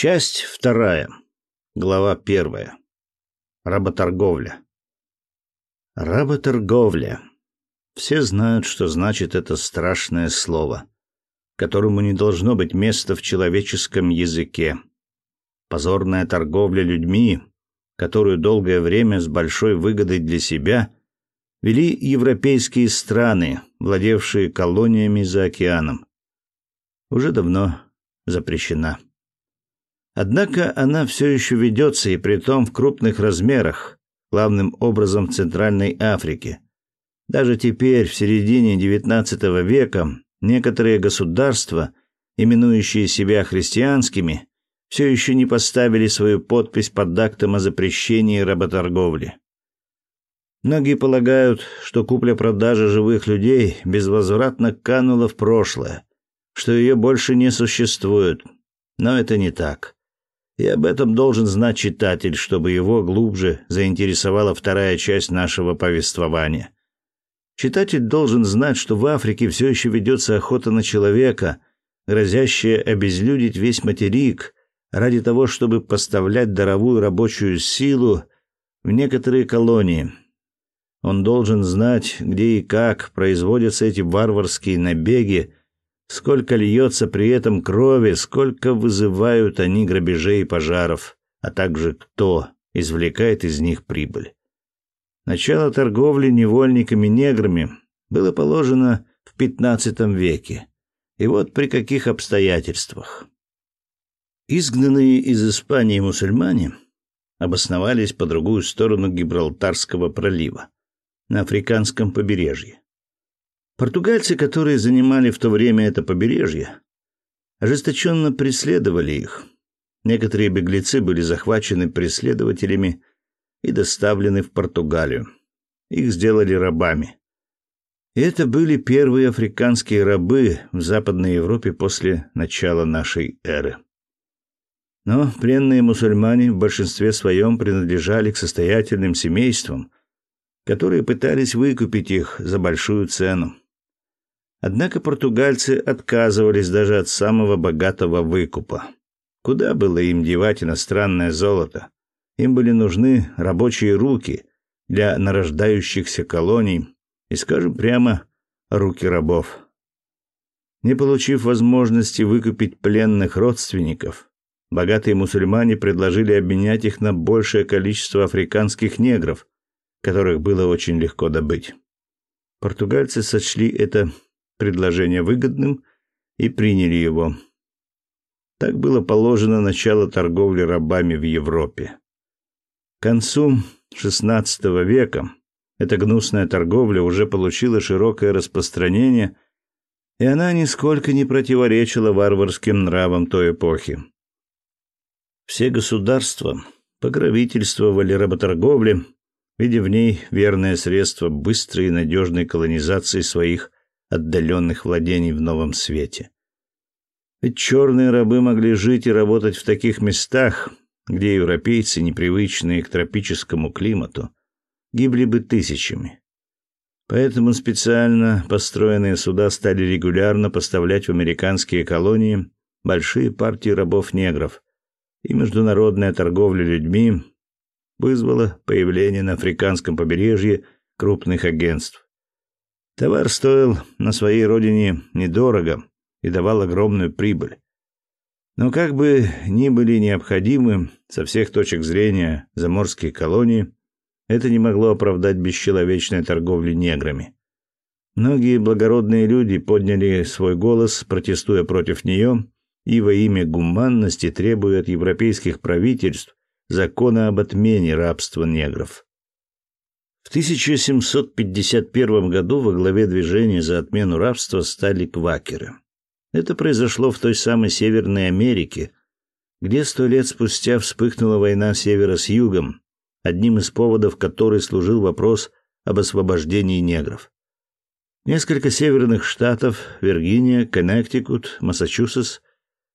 Часть вторая. Глава первая. Работорговля. Работорговля. Все знают, что значит это страшное слово, которому не должно быть места в человеческом языке. Позорная торговля людьми, которую долгое время с большой выгодой для себя вели европейские страны, владевшие колониями за океаном. Уже давно запрещена. Однако она все еще ведется, и притом в крупных размерах, главным образом в Центральной Африке. Даже теперь, в середине XIX века, некоторые государства, именующие себя христианскими, все еще не поставили свою подпись под актом о запрещении работорговли. Многие полагают, что купля-продажа живых людей безвозвратно канула в прошлое, что ее больше не существует. Но это не так. И об этом должен знать читатель, чтобы его глубже заинтересовала вторая часть нашего повествования. Читатель должен знать, что в Африке все еще ведется охота на человека, грозящая обезлюдить весь материк ради того, чтобы поставлять даровую рабочую силу в некоторые колонии. Он должен знать, где и как производятся эти варварские набеги, Сколько льется при этом крови, сколько вызывают они грабежей и пожаров, а также кто извлекает из них прибыль. Начало торговли невольниками-неграми было положено в XV веке. И вот при каких обстоятельствах. Изгнанные из Испании мусульмане обосновались по другую сторону Гибралтарского пролива, на африканском побережье. Португальцы, которые занимали в то время это побережье, ожесточенно преследовали их. Некоторые беглецы были захвачены преследователями и доставлены в Португалию. Их сделали рабами. И это были первые африканские рабы в Западной Европе после начала нашей эры. Но пленные мусульмане в большинстве своем принадлежали к состоятельным семействам, которые пытались выкупить их за большую цену. Однако португальцы отказывались даже от самого богатого выкупа. Куда было им девать иностранное золото? Им были нужны рабочие руки для нарождающихся колоний и, скажем прямо, руки рабов. Не получив возможности выкупить пленных родственников, богатые мусульмане предложили обменять их на большее количество африканских негров, которых было очень легко добыть. Португальцы сочли это предложение выгодным и приняли его. Так было положено начало торговли рабами в Европе. К концу XVI века эта гнусная торговля уже получила широкое распространение, и она нисколько не противоречила варварским нравам той эпохи. Все государства покровительствовали работорговле, видя в ней верное средство быстрой и надежной колонизации своих отдаленных владений в новом свете. Ведь черные рабы могли жить и работать в таких местах, где европейцы, непривычные к тропическому климату, гибли бы тысячами. Поэтому специально построенные суда стали регулярно поставлять в американские колонии большие партии рабов-негров, и международная торговля людьми вызвала появление на африканском побережье крупных агентств. Товар стоил на своей родине недорого и давал огромную прибыль. Но как бы ни были необходимы со всех точек зрения заморские колонии, это не могло оправдать бесчеловечной торговли неграми. Многие благородные люди подняли свой голос, протестуя против нее и во имя гуманности требуя от европейских правительств закона об отмене рабства негров. В 1751 году во главе движения за отмену рабства стали квакеры. Это произошло в той самой Северной Америке, где сто лет спустя вспыхнула война севера с югом, одним из поводов которой служил вопрос об освобождении негров. Несколько северных штатов – Виргиния, Коннектикут, Массачусетс,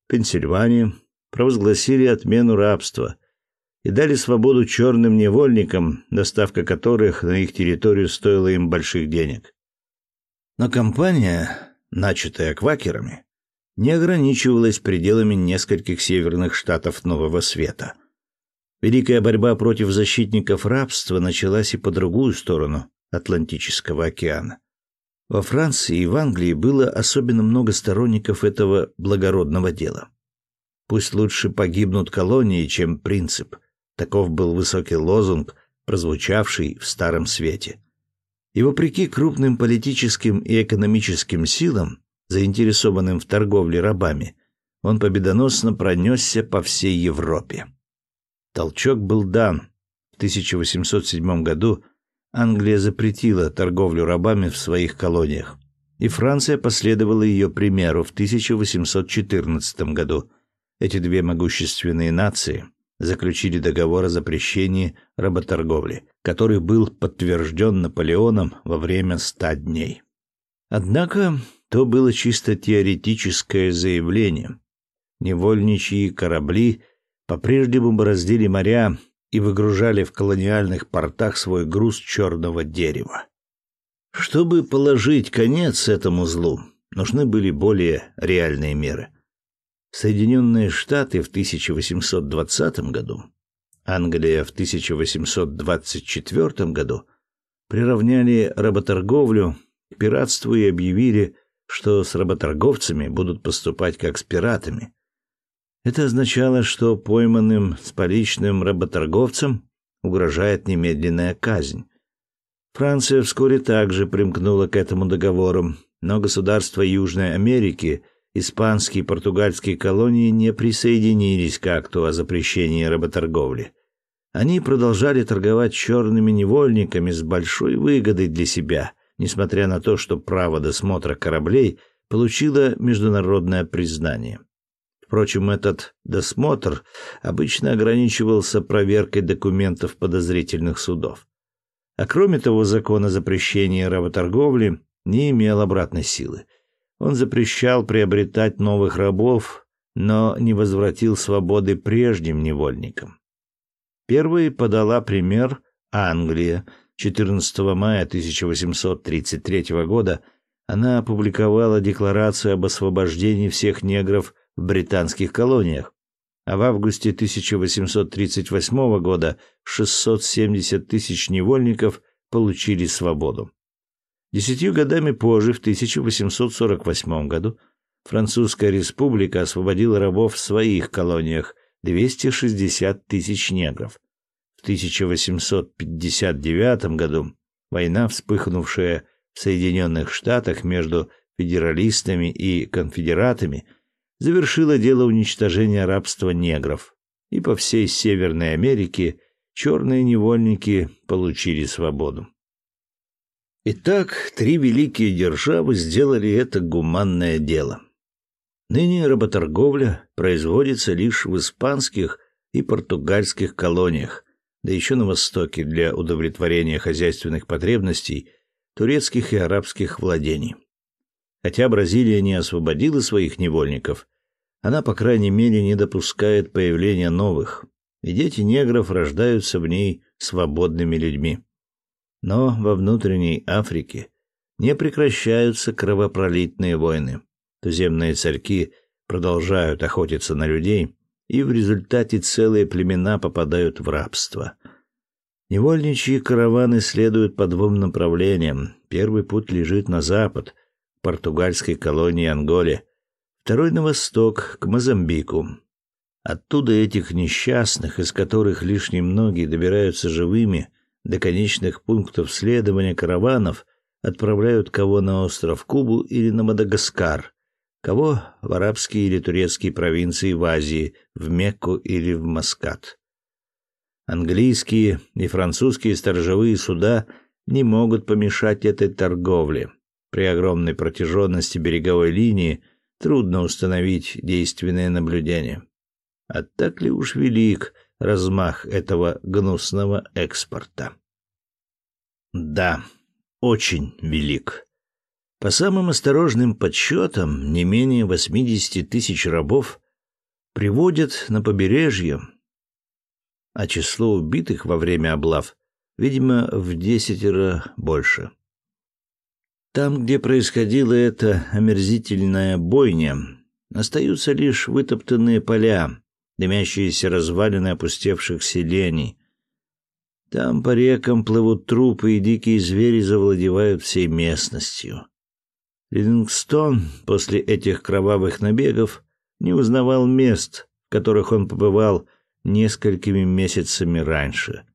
Пенсильвания – провозгласили отмену рабства – и дали свободу черным невольникам, доставка которых на их территорию стоила им больших денег. Но кампания, начатая квакерами, не ограничивалась пределами нескольких северных штатов Нового Света. Великая борьба против защитников рабства началась и по другую сторону Атлантического океана. Во Франции и в Англии было особенно много сторонников этого благородного дела. Пусть лучше погибнут колонии, чем принцип. Таков был высокий лозунг, прозвучавший в Старом Свете. И вопреки крупным политическим и экономическим силам, заинтересованным в торговле рабами, он победоносно пронесся по всей Европе. Толчок был дан. В 1807 году Англия запретила торговлю рабами в своих колониях, и Франция последовала ее примеру в 1814 году. Эти две могущественные нации заключили договор о запрещении работорговли, который был подтвержден Наполеоном во время ста дней. Однако то было чисто теоретическое заявление. Невольничьи корабли по-прежнему бороздили моря и выгружали в колониальных портах свой груз черного дерева. Чтобы положить конец этому злу, нужны были более реальные меры. Соединенные Штаты в 1820 году, Англия в 1824 году приравняли работорговлю к пиратству и объявили, что с работорговцами будут поступать как с пиратами, это означало, что пойманным с поличным работорговцам угрожает немедленная казнь. Франция вскоре также примкнула к этому договору, но государства Южной Америки, испанские и португальские колонии не присоединились к акту о запрещении работорговли. Они продолжали торговать черными невольниками с большой выгодой для себя, несмотря на то, что право досмотра кораблей получило международное признание. Впрочем, этот досмотр обычно ограничивался проверкой документов подозрительных судов. А кроме того, закон о запрещении работорговли не имел обратной силы. Он запрещал приобретать новых рабов, но не возвратил свободы прежним невольникам. Первой подала пример Англия. 14 мая 1833 года она опубликовала декларацию об освобождении всех негров в британских колониях, а в августе 1838 года 670 тысяч невольников получили свободу. Десятью годами позже, в 1848 году, Французская республика освободила рабов в своих колониях 260 тысяч негров. В 1859 году война, вспыхнувшая в Соединенных Штатах между федералистами и конфедератами, завершила дело уничтожения рабства негров, и по всей Северной Америке черные невольники получили свободу. Итак, три великие державы сделали это гуманное дело. Ныне работорговля производится лишь в испанских и португальских колониях, да еще на Востоке для удовлетворения хозяйственных потребностей турецких и арабских владений. Хотя Бразилия не освободила своих невольников, она, по крайней мере, не допускает появления новых, и дети негров рождаются в ней свободными людьми. Но во внутренней Африке не прекращаются кровопролитные войны. Туземные царьки продолжают охотиться на людей, и в результате целые племена попадают в рабство. Невольничьи караваны следуют по двум направлениям. Первый путь лежит на запад, к португальской колонии Анголе – второй на восток, к Мозамбику. Оттуда этих несчастных, из которых лишь немногие добираются живыми до конечных пунктов следования караванов, отправляют кого на остров Кубу или на Мадагаскар, кого в арабские или турецкие провинции в Азии, в Мекку или в Маскат. Английские и французские сторожевые суда не могут помешать этой торговле. При огромной протяженности береговой линии – трудно установить действенное наблюдение. А так ли уж велик размах этого гнусного экспорта? Да, очень велик. По самым осторожным подсчетам, не менее 80 тысяч рабов приводят на побережье, а число убитых во время облав, видимо, в десятеро больше. Там, где происходила эта омерзительная бойня, Остаются лишь вытоптанные поля, дымящиеся развалины опустевших селений. Там по рекам плывут трупы, и дикие звери завладевают всей местностью. Ливингстон после этих кровавых набегов не узнавал мест, в которых он побывал несколькими месяцами раньше.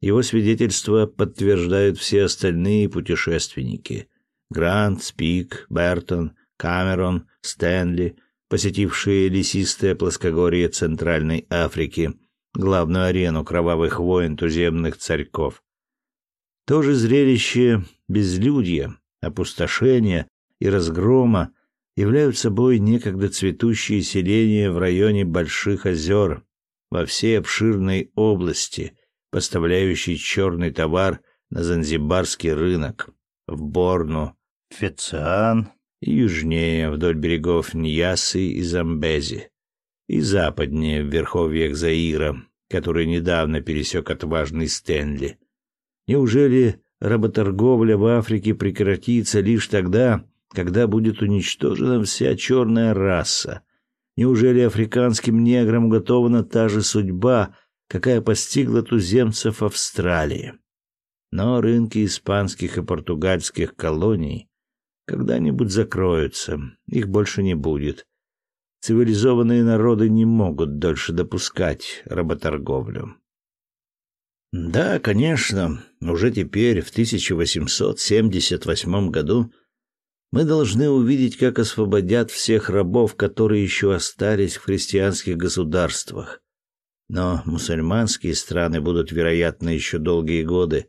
Его свидетельства подтверждают все остальные путешественники. Грант, Спик, Бертон, Камерон, Стэнли, посетившие лесистое плоскогорье Центральной Африки, главную арену кровавых войн туземных царьков. То же зрелище безлюдья, опустошения и разгрома являют собой некогда цветущие селения в районе Больших озер, во всей обширной области, поставляющей черный товар на занзибарский рынок, в Борну, Фециан и южнее вдоль берегов Ньясы и Замбези, и западнее в верховьях Заира, который недавно пересек отважный Стэнли. Неужели работорговля в Африке прекратится лишь тогда, когда будет уничтожена вся черная раса? Неужели африканским неграм уготована та же судьба, какая постигла туземцев Австралии? Но рынки испанских и португальских колоний когда-нибудь закроются, их больше не будет. Цивилизованные народы не могут дольше допускать работорговлю. Да, конечно, уже теперь, в 1878 году, мы должны увидеть, как освободят всех рабов, которые еще остались в христианских государствах. Но мусульманские страны будут, вероятно, еще долгие годы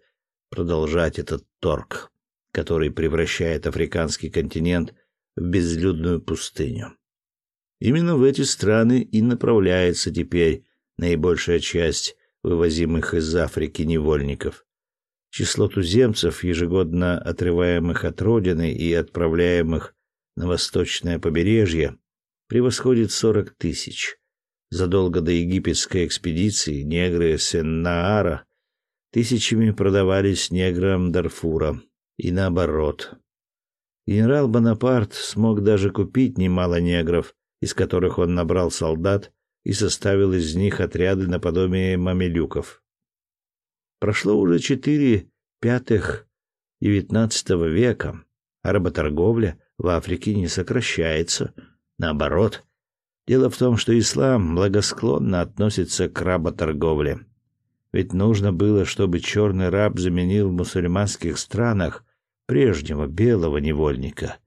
продолжать этот торг который превращает африканский континент в безлюдную пустыню. Именно в эти страны и направляется теперь наибольшая часть вывозимых из Африки невольников. Число туземцев, ежегодно отрываемых от родины и отправляемых на восточное побережье, превосходит 40 тысяч. Задолго до египетской экспедиции негры Сеннаара тысячами продавались неграм Дарфура, и наоборот. Генерал Бонапарт смог даже купить немало негров, из которых он набрал солдат и составил из них отряды наподобие мамилюков. Прошло уже четыре пятых девятнадцатого века, а работорговля в Африке не сокращается. Наоборот, дело в том, что ислам благосклонно относится к работорговле. Ведь нужно было, чтобы черный раб заменил в мусульманских странах прежнего белого невольника,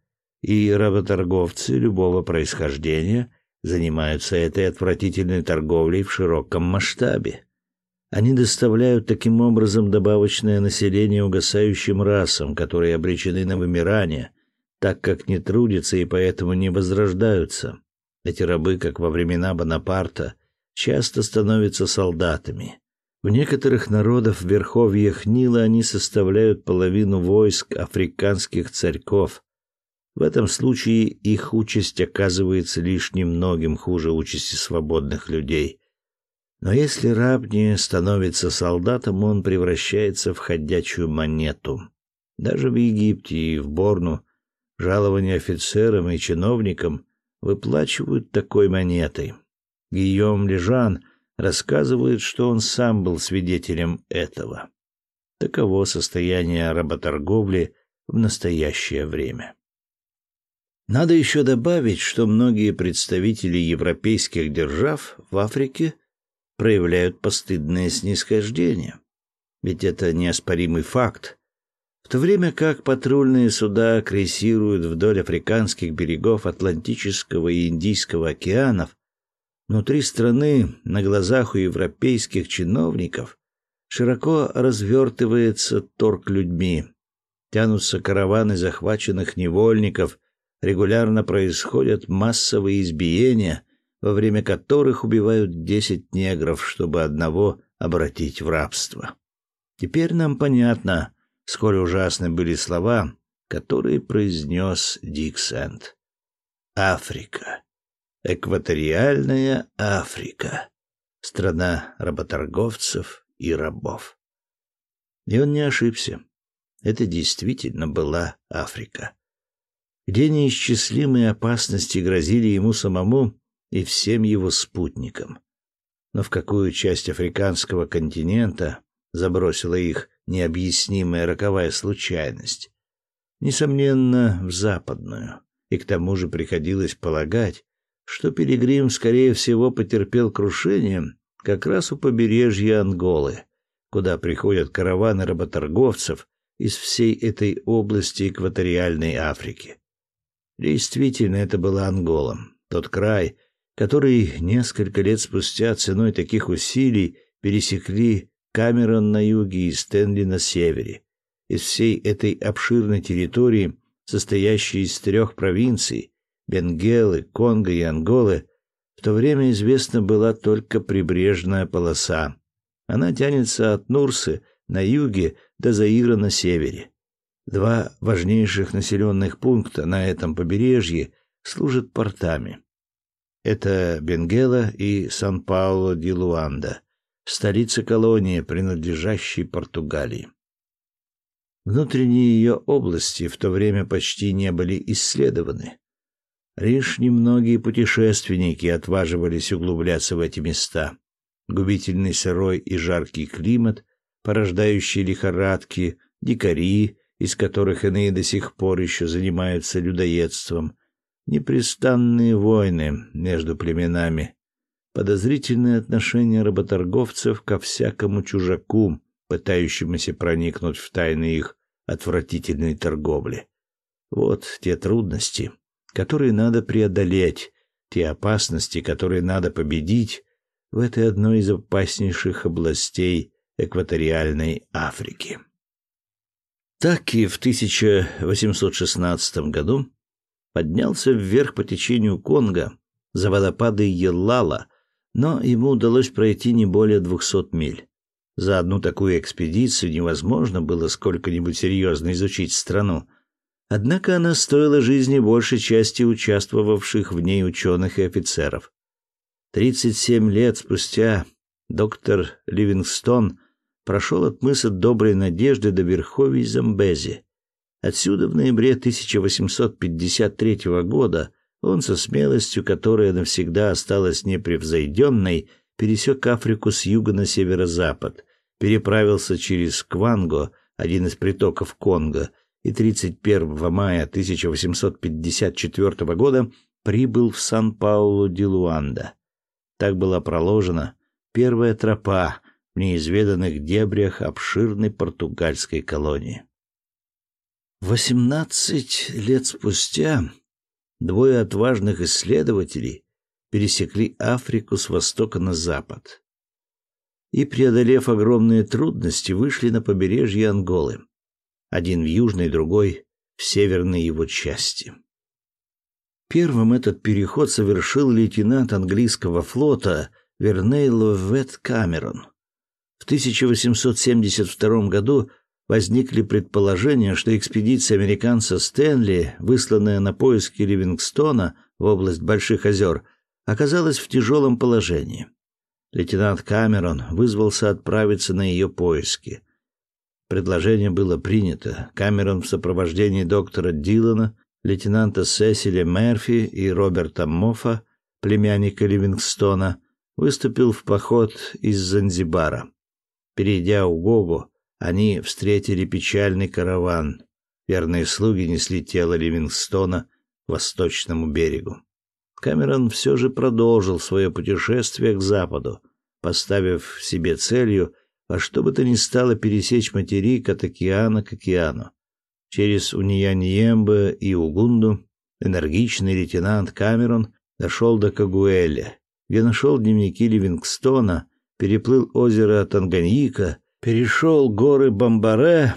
и работорговцы любого происхождения занимаются этой отвратительной торговлей в широком масштабе. Они доставляют таким образом добавочное население угасающим расам, которые обречены на вымирание, так как не трудятся и поэтому не возрождаются. Эти рабы, как во времена Бонапарта, часто становятся солдатами. В некоторых народов в верховьях Нила они составляют половину войск африканских царьков. В этом случае их участь оказывается лишь немногим хуже участи свободных людей. Но если раб не становится солдатом, он превращается в ходячую монету. Даже в Египте и в Борну жалования офицерам и чиновникам выплачивают такой монетой. Гийом Лежан — рассказывает, что он сам был свидетелем этого. Таково состояние работорговли в настоящее время. Надо еще добавить, что многие представители европейских держав в Африке проявляют постыдное снисхождение. Ведь это неоспоримый факт. В то время как патрульные суда крейсируют вдоль африканских берегов Атлантического и Индийского океанов, Внутри страны, на глазах у европейских чиновников, широко развертывается торг людьми. Тянутся караваны захваченных невольников, регулярно происходят массовые избиения, во время которых убивают десять негров, чтобы одного обратить в рабство. Теперь нам понятно, сколь ужасны были слова, которые произнес Диксент. Африка. Экваториальная Африка. Страна работорговцев и рабов. И он не ошибся. Это действительно была Африка. где неисчислимые опасности грозили ему самому и всем его спутникам. Но в какую часть африканского континента забросила их необъяснимая роковая случайность? Несомненно, в западную. И к тому же приходилось полагать, что пилигрим, скорее всего, потерпел крушение как раз у побережья Анголы, куда приходят караваны работорговцев из всей этой области экваториальной Африки. Действительно, это была Ангола, тот край, который несколько лет спустя ценой таких усилий пересекли Камерон на юге и Стэнли на севере. Из всей этой обширной территории, состоящей из трех провинций Бенгелы, Конго и Анголы, в то время известна была только прибрежная полоса. Она тянется от Нурсы на юге до Заира на севере. Два важнейших населенных пункта на этом побережье служат портами. Это Бенгела и Сан-Пауло-ди-Луанда, столица колонии, принадлежащей Португалии. Внутренние ее области в то время почти не были исследованы. Лишь немногие путешественники отваживались углубляться в эти места. Губительный сырой и жаркий климат, порождающий лихорадки, дикари, из которых иные до сих пор еще занимаются людоедством, непрестанные войны между племенами, подозрительное отношение работорговцев ко всякому чужаку, пытающемуся проникнуть в тайны их отвратительной торговли. Вот те трудности, которые надо преодолеть, те опасности, которые надо победить в этой одной из опаснейших областей экваториальной Африки. Так и в 1816 году поднялся вверх по течению Конго за водопады Еллала, но ему удалось пройти не более двухсот миль. За одну такую экспедицию невозможно было сколько-нибудь серьезно изучить страну. Однако она стоила жизни большей части участвовавших в ней ученых и офицеров. Тридцать семь лет спустя доктор Ливингстон прошел от мыса Доброй Надежды до верховий Замбези. Отсюда в ноябре 1853 года он со смелостью, которая навсегда осталась непревзойденной, пересек Африку с юга на северо-запад, переправился через Кванго, один из притоков Конго, и 31 мая 1854 года прибыл в Сан-Паулу-ди-Луанда. Так была проложена первая тропа в неизведанных дебрях обширной португальской колонии. Восемнадцать лет спустя двое отважных исследователей пересекли Африку с востока на запад и, преодолев огромные трудности, вышли на побережье Анголы, один в южной, другой в северной его части. Первым этот переход совершил лейтенант английского флота Верней Ловет Камерон. В 1872 году возникли предположения, что экспедиция американца Стэнли, высланная на поиски Ливингстона в область Больших озер, оказалась в тяжелом положении. Лейтенант Камерон вызвался отправиться на ее поиски. Предложение было принято. Камерон в сопровождении доктора Дилана, лейтенанта Сесиля Мерфи и Роберта Моффа, племянника Ливингстона, выступил в поход из Занзибара. Перейдя Угогу, они встретили печальный караван. Верные слуги несли тело Ливингстона к восточному берегу. Камерон все же продолжил свое путешествие к западу, поставив себе целью во что бы то ни стало пересечь материк от океана к океану. Через Унияньембе и Угунду энергичный лейтенант Камерон дошел до Кагуэля, где нашел дневники Ливингстона, переплыл озеро Танганьика перешел горы Бамбаре,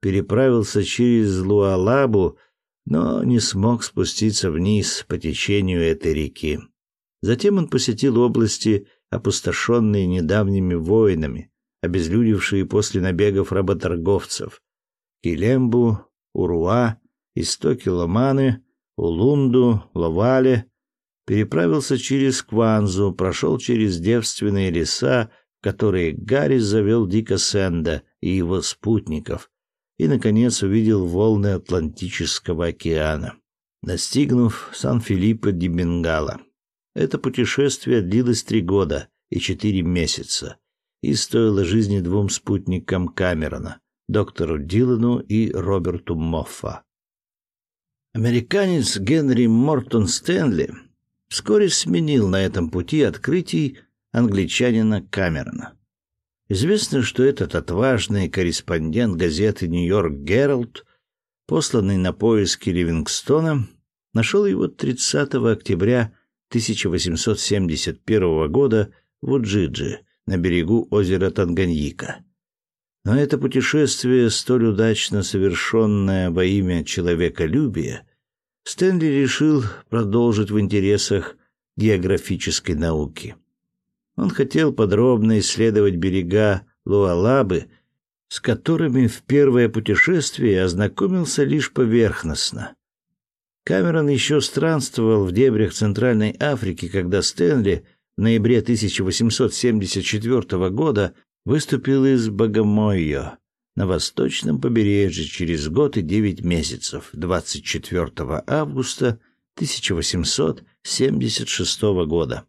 переправился через Луалабу, но не смог спуститься вниз по течению этой реки. Затем он посетил области, опустошенные недавними войнами, обезлюдевшие после набегов работорговцев. Килембу, Уруа, истоки Ломаны, Улунду, Ловале, переправился через Кванзу, прошел через девственные леса, которые Гарри завел Дика Сэнда и его спутников, и, наконец, увидел волны Атлантического океана. достигнув Сан-Филиппо ди Бенгала. Это путешествие длилось три года и четыре месяца и стоило жизни двум спутникам Камерона, доктору Дилану и Роберту Моффа. Американец Генри Мортон Стэнли вскоре сменил на этом пути открытий англичанина Камерона. Известно, что этот отважный корреспондент газеты «Нью-Йорк Геральд», посланный на поиски Ливингстона, нашел его 30 октября 1871 года в Уджидже на берегу озера Танганьика. Но это путешествие, столь удачно совершенное во имя человеколюбия, Стэнли решил продолжить в интересах географической науки. Он хотел подробно исследовать берега Луалабы, с которыми в первое путешествие ознакомился лишь поверхностно. Камерон еще странствовал в дебрях Центральной Африки, когда Стэнли ноябре 1874 года выступил из Богомойо на восточном побережье через год и девять месяцев, 24 августа 1876 года.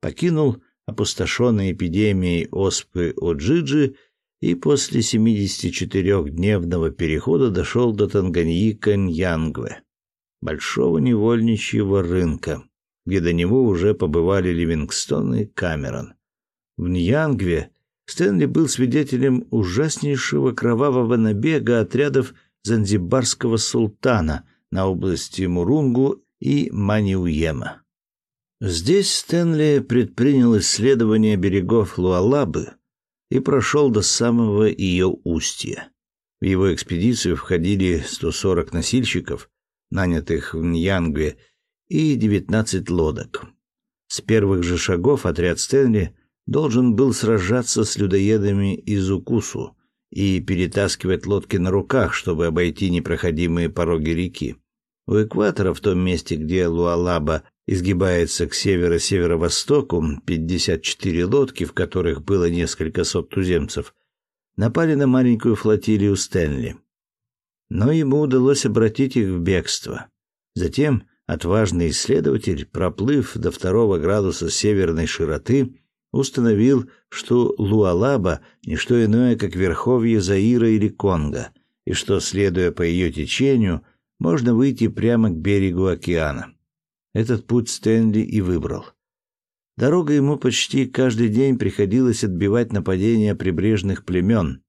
Покинул опустошенный эпидемией оспы Оджиджи и после 74-дневного перехода дошел до Танганьика-Ньянгве, большого невольничьего рынка, где до него уже побывали Ливингстон и Камерон. В Ньянгве Стэнли был свидетелем ужаснейшего кровавого набега отрядов занзибарского султана на области Мурунгу и Маниуема. Здесь Стэнли предпринял исследование берегов Луалабы и прошел до самого ее устья. В его экспедицию входили 140 носильщиков, нанятых в Ньянгве, и 19 лодок. С первых же шагов отряд Стэнли должен был сражаться с людоедами из Укусу и перетаскивать лодки на руках, чтобы обойти непроходимые пороги реки. У экватора, в том месте, где Луалаба изгибается к северо-северо-востоку, 54 лодки, в которых было несколько сот туземцев, напали на маленькую флотилию Стэнли. Но ему удалось обратить их в бегство. Затем отважный исследователь, проплыв до второго градуса северной широты, установил, что Луалаба — не что иное, как верховье Заира или Конго, и что, следуя по ее течению, можно выйти прямо к берегу океана. Этот путь Стэнли и выбрал. Дорога ему почти каждый день приходилось отбивать нападения прибрежных племен.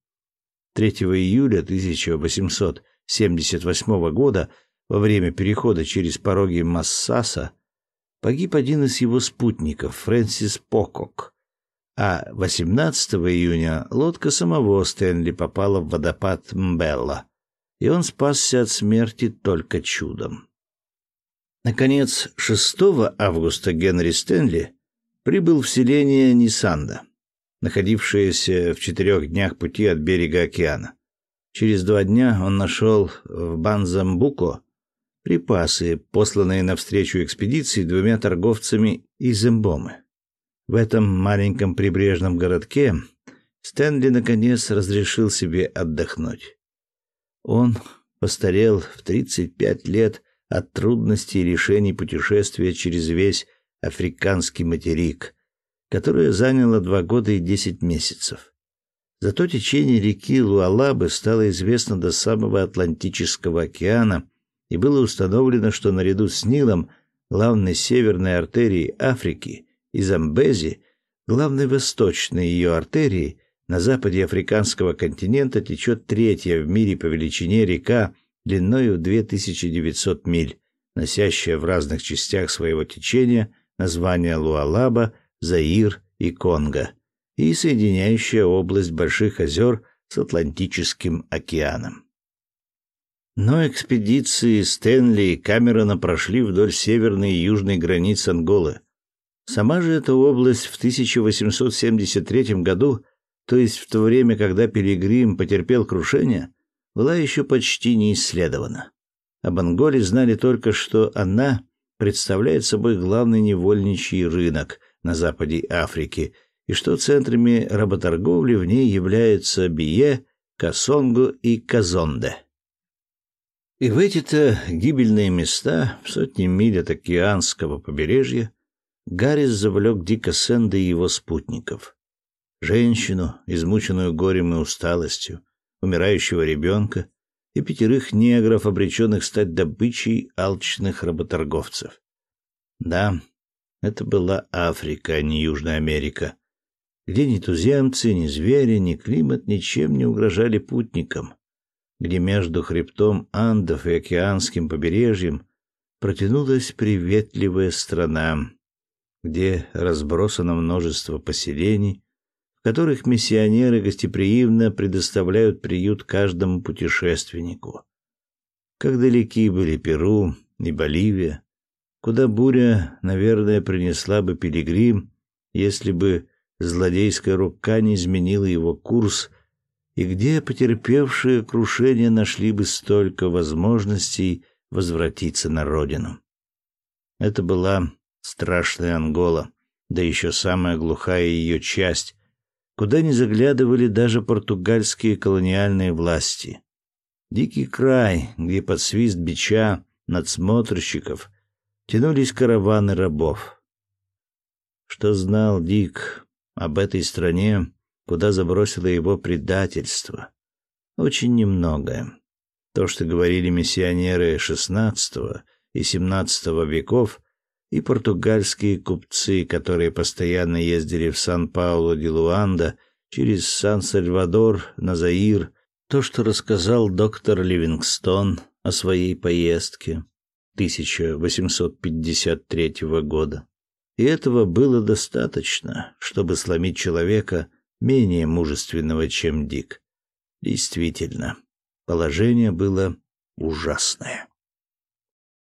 3 июля 1878 года, во время перехода через пороги Массаса, погиб один из его спутников, Фрэнсис Покок, а 18 июня лодка самого Стэнли попала в водопад Мбелла, и он спасся от смерти только чудом. Наконец, 6 августа Генри Стэнли прибыл в селение Нисанда, находившееся в четырех днях пути от берега океана. Через два дня он нашел в Банзамбуко припасы, посланные навстречу экспедиции двумя торговцами из Эмбомы. В этом маленьком прибрежном городке Стэнли наконец разрешил себе отдохнуть. Он постарел в 35 лет от трудностей решений путешествия через весь африканский материк, которое заняло два года и десять месяцев. Зато течение реки Луалабы стало известно до самого Атлантического океана, и было установлено, что наряду с Нилом, главной северной артерией Африки, и Замбези, главной восточной ее артерией, на западе африканского континента течет третья в мире по величине река длиною 2900 миль, носящая в разных частях своего течения названия Луалаба, Заир и Конго, и соединяющая область Больших озер с Атлантическим океаном. Но экспедиции Стэнли и Камерона прошли вдоль северной и южной границ Анголы. Сама же эта область в 1873 году, то есть в то время, когда Пилигрим потерпел крушение, была еще почти не исследована. Об Анголе знали только, что она представляет собой главный невольничий рынок на западе Африки и что центрами работорговли в ней являются Бие, Касонго и Казонде. И в эти-то гибельные места, в сотни миль от океанского побережья, Гаррис завлек Дика Сэнда и его спутников. Женщину, измученную горем и усталостью, умирающего ребенка и пятерых негров, обреченных стать добычей алчных работорговцев. Да, это была Африка, а не Южная Америка, где ни туземцы, ни звери, ни климат ничем не угрожали путникам, где между хребтом Андов и океанским побережьем протянулась приветливая страна, где разбросано множество поселений, в которых миссионеры гостеприимно предоставляют приют каждому путешественнику. Как далеки были Перу и Боливия, куда буря, наверное, принесла бы пилигрим, если бы злодейская рука не изменила его курс, и где потерпевшие крушение нашли бы столько возможностей возвратиться на родину. Это была страшная Ангола, да еще самая глухая ее часть, куда не заглядывали даже португальские колониальные власти. Дикий край, где под свист бича надсмотрщиков тянулись караваны рабов. Что знал Дик об этой стране, куда забросило его предательство? Очень немногое. То, что говорили миссионеры XVI и XVII веков, и португальские купцы, которые постоянно ездили в Сан-Пауло-де-Луанда через Сан-Сальвадор на Заир, то, что рассказал доктор Ливингстон о своей поездке 1853 года. И этого было достаточно, чтобы сломить человека менее мужественного, чем Дик. Действительно, положение было ужасное.